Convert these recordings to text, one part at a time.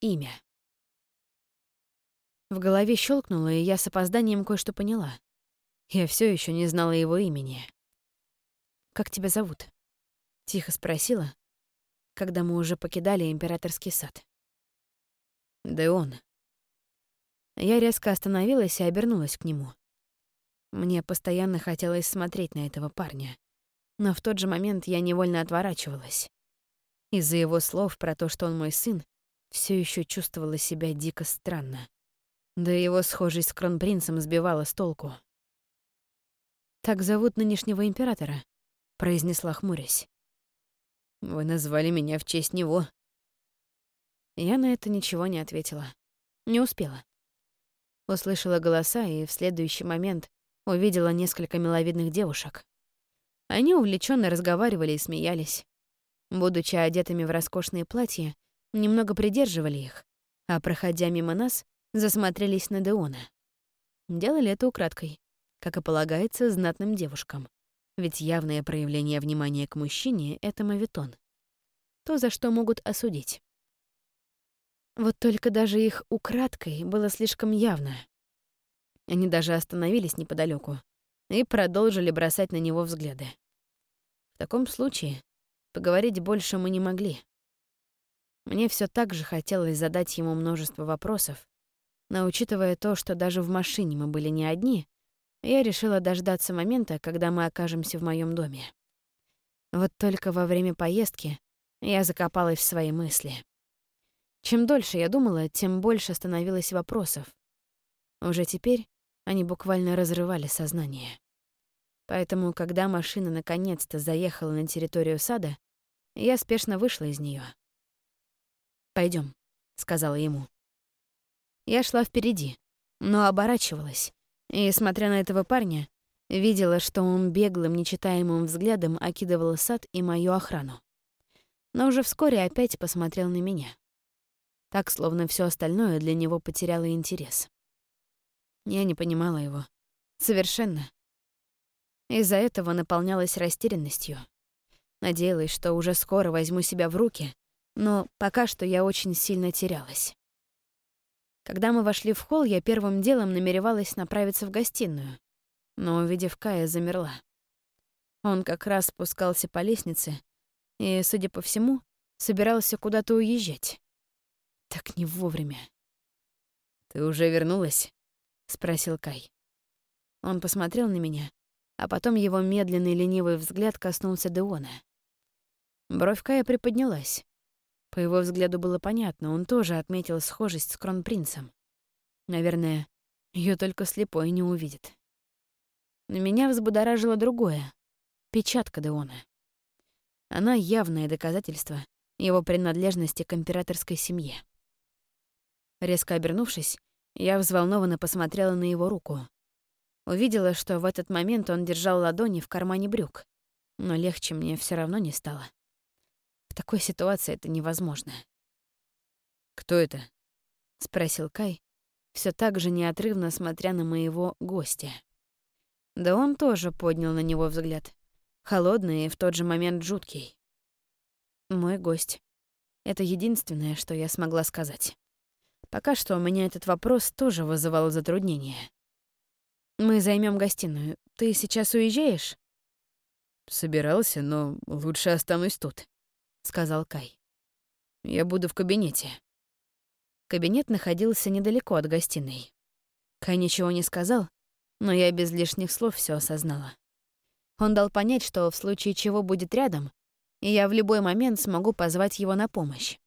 имя. В голове щелкнуло, и я с опозданием кое-что поняла. Я все еще не знала его имени. «Как тебя зовут?» — тихо спросила, когда мы уже покидали императорский сад. «Деон». Я резко остановилась и обернулась к нему. Мне постоянно хотелось смотреть на этого парня, но в тот же момент я невольно отворачивалась. Из-за его слов про то, что он мой сын, все еще чувствовала себя дико странно. Да его схожесть с кронпринцем сбивала с толку. «Так зовут нынешнего императора», — произнесла хмурясь. «Вы назвали меня в честь него». Я на это ничего не ответила. Не успела. Услышала голоса и в следующий момент увидела несколько миловидных девушек. Они увлеченно разговаривали и смеялись. Будучи одетыми в роскошные платья, немного придерживали их, а, проходя мимо нас, засмотрелись на Деона. Делали это украдкой, как и полагается знатным девушкам. Ведь явное проявление внимания к мужчине — это мавитон. То, за что могут осудить. Вот только даже их украдкой было слишком явно. Они даже остановились неподалеку и продолжили бросать на него взгляды. В таком случае поговорить больше мы не могли. Мне все так же хотелось задать ему множество вопросов, но учитывая то, что даже в машине мы были не одни, я решила дождаться момента, когда мы окажемся в моем доме. Вот только во время поездки я закопалась в свои мысли. Чем дольше я думала, тем больше становилось вопросов. Уже теперь они буквально разрывали сознание. Поэтому, когда машина наконец-то заехала на территорию сада, я спешно вышла из нее. Пойдем, сказала ему. Я шла впереди, но оборачивалась, и, смотря на этого парня, видела, что он беглым, нечитаемым взглядом окидывал сад и мою охрану. Но уже вскоре опять посмотрел на меня. Так, словно все остальное для него потеряло интерес. Я не понимала его. Совершенно. Из-за этого наполнялась растерянностью. Надеялась, что уже скоро возьму себя в руки, но пока что я очень сильно терялась. Когда мы вошли в холл, я первым делом намеревалась направиться в гостиную, но, увидев Кая, замерла. Он как раз спускался по лестнице и, судя по всему, собирался куда-то уезжать. Так не вовремя. «Ты уже вернулась?» — спросил Кай. Он посмотрел на меня, а потом его медленный ленивый взгляд коснулся Деона. Бровь Кая приподнялась. По его взгляду было понятно, он тоже отметил схожесть с кронпринцем. Наверное, ее только слепой не увидит. Но меня взбудоражило другое — печатка Деона. Она явное доказательство его принадлежности к императорской семье. Резко обернувшись, я взволнованно посмотрела на его руку. Увидела, что в этот момент он держал ладони в кармане брюк, но легче мне все равно не стало такой ситуации это невозможно. «Кто это?» — спросил Кай, все так же неотрывно смотря на моего гостя. Да он тоже поднял на него взгляд, холодный и в тот же момент жуткий. «Мой гость. Это единственное, что я смогла сказать. Пока что у меня этот вопрос тоже вызывал затруднения. Мы займем гостиную. Ты сейчас уезжаешь?» «Собирался, но лучше останусь тут», сказал Кай. «Я буду в кабинете». Кабинет находился недалеко от гостиной. Кай ничего не сказал, но я без лишних слов все осознала. Он дал понять, что в случае чего будет рядом, и я в любой момент смогу позвать его на помощь.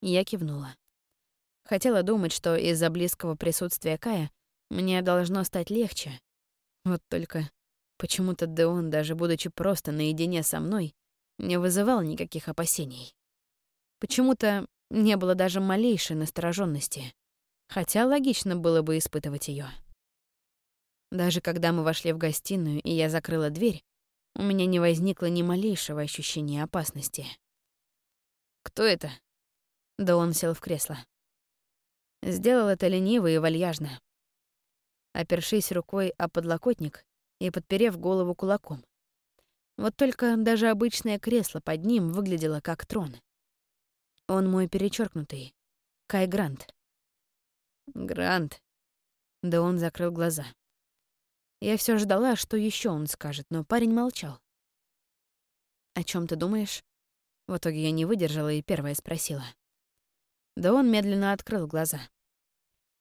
Я кивнула. Хотела думать, что из-за близкого присутствия Кая мне должно стать легче. Вот только почему-то Деон, даже будучи просто наедине со мной, не вызывал никаких опасений. Почему-то не было даже малейшей настороженности, хотя логично было бы испытывать ее. Даже когда мы вошли в гостиную и я закрыла дверь, у меня не возникло ни малейшего ощущения опасности. «Кто это?» Да он сел в кресло. Сделал это лениво и вальяжно. Опершись рукой о подлокотник и подперев голову кулаком. Вот только даже обычное кресло под ним выглядело как трон. Он мой перечеркнутый, Скай Грант. Грант. Да он закрыл глаза. Я все ждала, что еще он скажет, но парень молчал. «О чем ты думаешь?» В итоге я не выдержала и первая спросила. Да он медленно открыл глаза.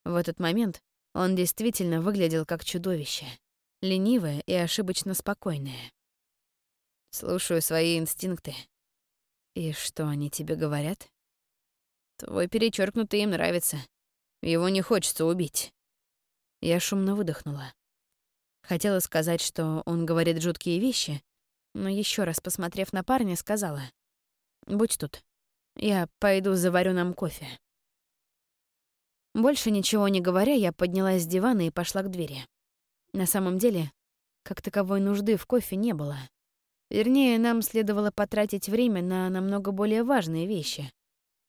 В этот момент он действительно выглядел как чудовище, ленивое и ошибочно спокойное. Слушаю свои инстинкты. И что они тебе говорят? Твой перечеркнутый им нравится. Его не хочется убить. Я шумно выдохнула. Хотела сказать, что он говорит жуткие вещи, но еще раз посмотрев на парня, сказала. «Будь тут. Я пойду заварю нам кофе». Больше ничего не говоря, я поднялась с дивана и пошла к двери. На самом деле, как таковой нужды в кофе не было. Вернее, нам следовало потратить время на намного более важные вещи.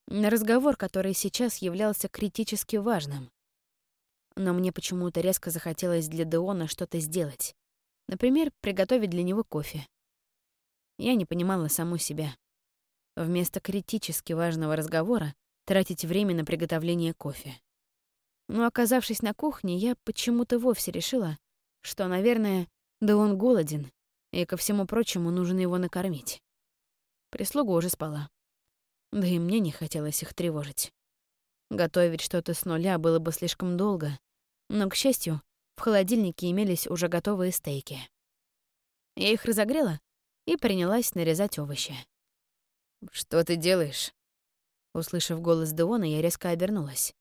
На разговор, который сейчас являлся критически важным. Но мне почему-то резко захотелось для Деона что-то сделать. Например, приготовить для него кофе. Я не понимала саму себя. Вместо критически важного разговора тратить время на приготовление кофе. Но оказавшись на кухне, я почему-то вовсе решила, что, наверное, да он голоден, и, ко всему прочему, нужно его накормить. Прислуга уже спала. Да и мне не хотелось их тревожить. Готовить что-то с нуля было бы слишком долго, но, к счастью, в холодильнике имелись уже готовые стейки. Я их разогрела и принялась нарезать овощи. «Что ты делаешь?» Услышав голос Деона, я резко обернулась.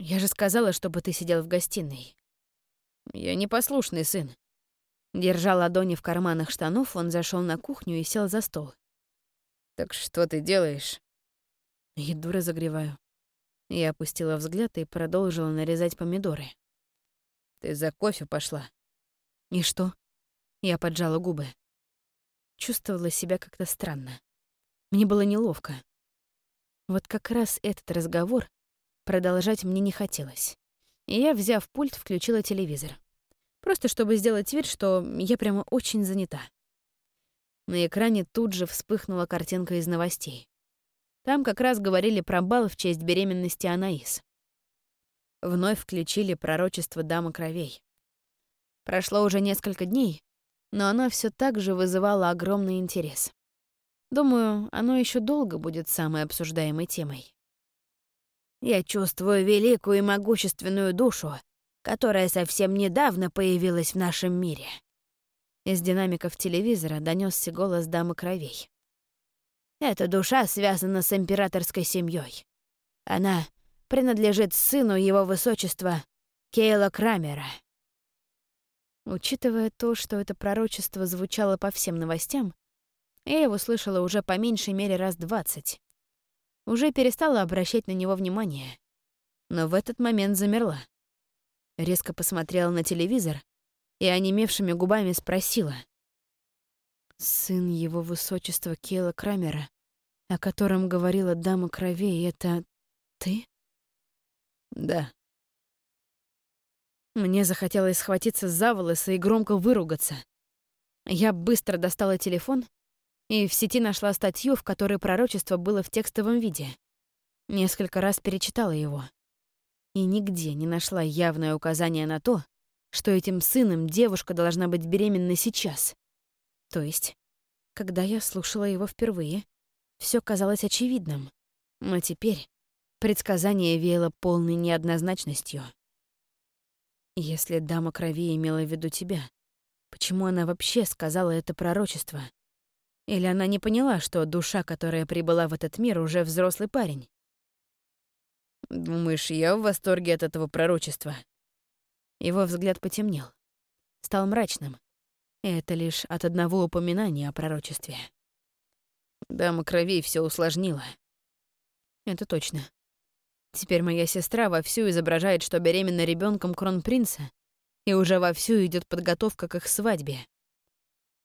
«Я же сказала, чтобы ты сидел в гостиной». «Я непослушный сын». Держа ладони в карманах штанов, он зашел на кухню и сел за стол. «Так что ты делаешь?» «Еду разогреваю». Я опустила взгляд и продолжила нарезать помидоры. «Ты за кофе пошла?» «И что?» Я поджала губы. Чувствовала себя как-то странно. Мне было неловко. Вот как раз этот разговор Продолжать мне не хотелось. И я, взяв пульт, включила телевизор. Просто чтобы сделать вид, что я прямо очень занята. На экране тут же вспыхнула картинка из новостей. Там как раз говорили про бал в честь беременности Анаис. Вновь включили пророчество Дамы Кровей. Прошло уже несколько дней, но оно все так же вызывало огромный интерес. Думаю, оно еще долго будет самой обсуждаемой темой. Я чувствую великую и могущественную душу, которая совсем недавно появилась в нашем мире. Из динамиков телевизора донесся голос дамы кровей. Эта душа связана с императорской семьей. Она принадлежит сыну его высочества Кейла Крамера. Учитывая то, что это пророчество звучало по всем новостям, я его слышала уже по меньшей мере раз двадцать уже перестала обращать на него внимание. Но в этот момент замерла. Резко посмотрела на телевизор и онемевшими губами спросила. «Сын его высочества Кейла Крамера, о котором говорила дама крови, это ты?» «Да». Мне захотелось схватиться за волосы и громко выругаться. Я быстро достала телефон и в сети нашла статью, в которой пророчество было в текстовом виде. Несколько раз перечитала его. И нигде не нашла явное указание на то, что этим сыном девушка должна быть беременна сейчас. То есть, когда я слушала его впервые, все казалось очевидным. Но теперь предсказание веяло полной неоднозначностью. Если дама крови имела в виду тебя, почему она вообще сказала это пророчество? Или она не поняла, что душа, которая прибыла в этот мир, уже взрослый парень? Думаешь, я в восторге от этого пророчества? Его взгляд потемнел. Стал мрачным. И это лишь от одного упоминания о пророчестве. Дама крови все усложнила. Это точно. Теперь моя сестра вовсю изображает, что беременна ребенком кронпринца, и уже вовсю идет подготовка к их свадьбе.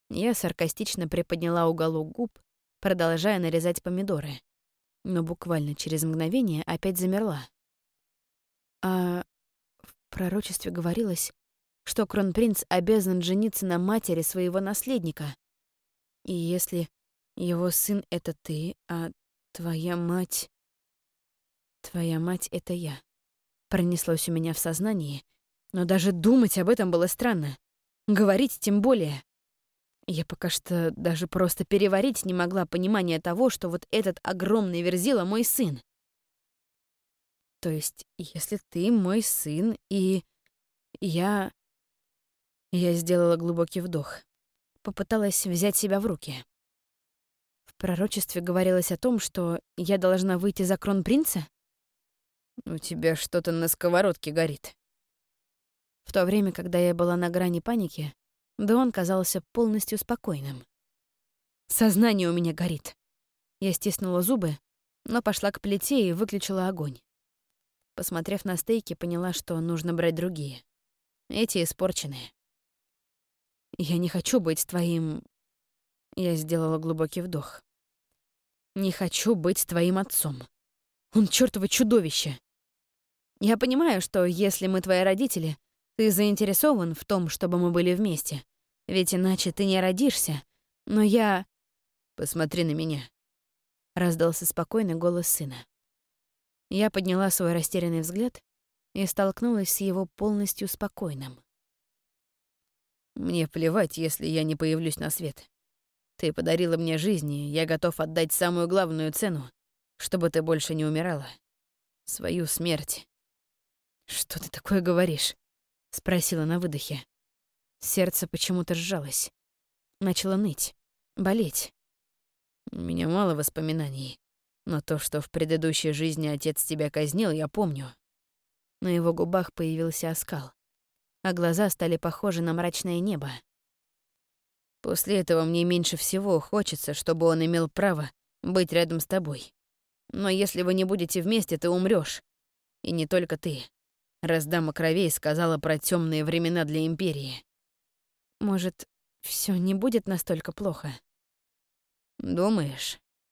Я саркастично приподняла уголок губ, продолжая нарезать помидоры, но буквально через мгновение опять замерла. А в пророчестве говорилось, что кронпринц обязан жениться на матери своего наследника. И если его сын — это ты, а твоя мать... Твоя мать — это я. Пронеслось у меня в сознании, но даже думать об этом было странно. Говорить тем более. Я пока что даже просто переварить не могла понимание того, что вот этот огромный верзила — мой сын. То есть, если ты мой сын, и я... Я сделала глубокий вдох. Попыталась взять себя в руки. В пророчестве говорилось о том, что я должна выйти за кронпринца? У тебя что-то на сковородке горит. В то время, когда я была на грани паники, Дон казался полностью спокойным. Сознание у меня горит. Я стиснула зубы, но пошла к плите и выключила огонь. Посмотрев на стейки, поняла, что нужно брать другие. Эти испорченные. Я не хочу быть твоим... Я сделала глубокий вдох. Не хочу быть твоим отцом. Он чёртово чудовище. Я понимаю, что если мы твои родители, ты заинтересован в том, чтобы мы были вместе. Ведь иначе ты не родишься. Но я... Посмотри на меня. Раздался спокойный голос сына. Я подняла свой растерянный взгляд и столкнулась с его полностью спокойным. «Мне плевать, если я не появлюсь на свет. Ты подарила мне жизнь, и я готов отдать самую главную цену, чтобы ты больше не умирала. Свою смерть». «Что ты такое говоришь?» — спросила на выдохе. Сердце почему-то сжалось. Начало ныть, болеть. У меня мало воспоминаний. Но то, что в предыдущей жизни отец тебя казнил, я помню. На его губах появился оскал, а глаза стали похожи на мрачное небо. После этого мне меньше всего хочется, чтобы он имел право быть рядом с тобой. Но если вы не будете вместе, ты умрёшь. И не только ты. Раздама кровей сказала про темные времена для Империи. Может, все не будет настолько плохо? Думаешь?